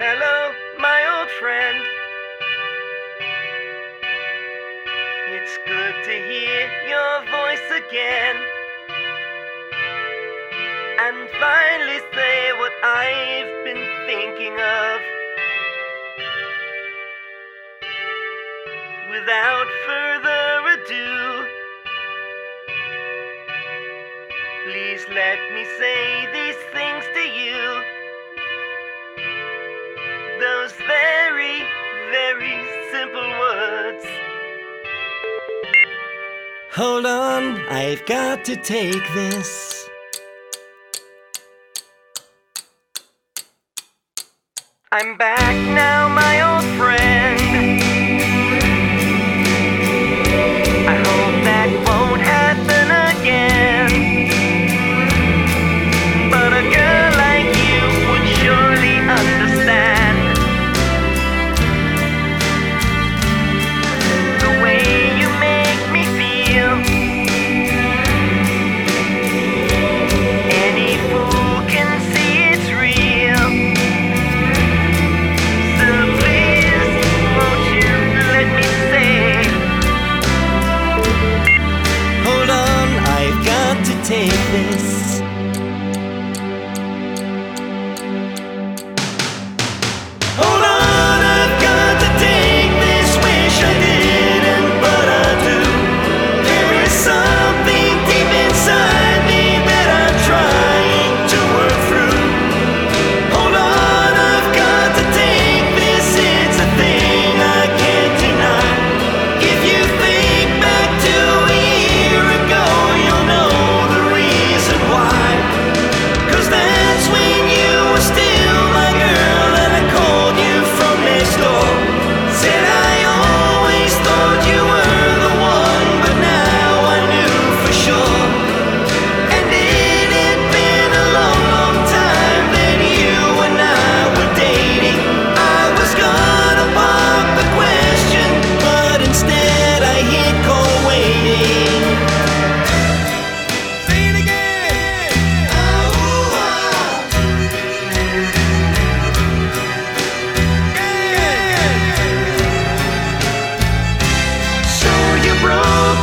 Hello, my old friend. It's good to hear your voice again. And finally say what I've been thinking of. without further ado. Please let me say these things to you. Those very, very simple words. Hold on, I've got to take this. I'm back now, my old friend.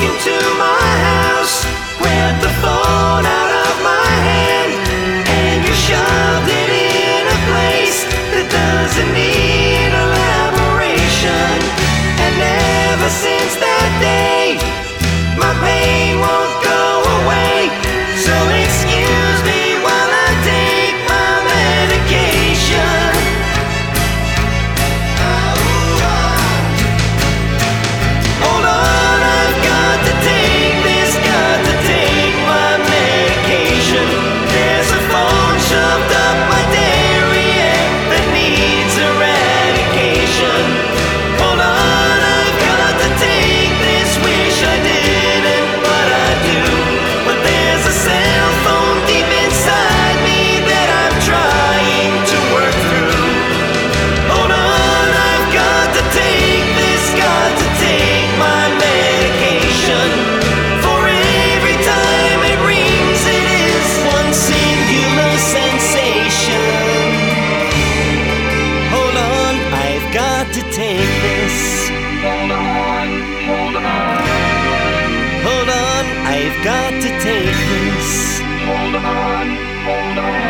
Into my this. Hold on, hold on. Hold on, I've got to take this. Hold on, hold on.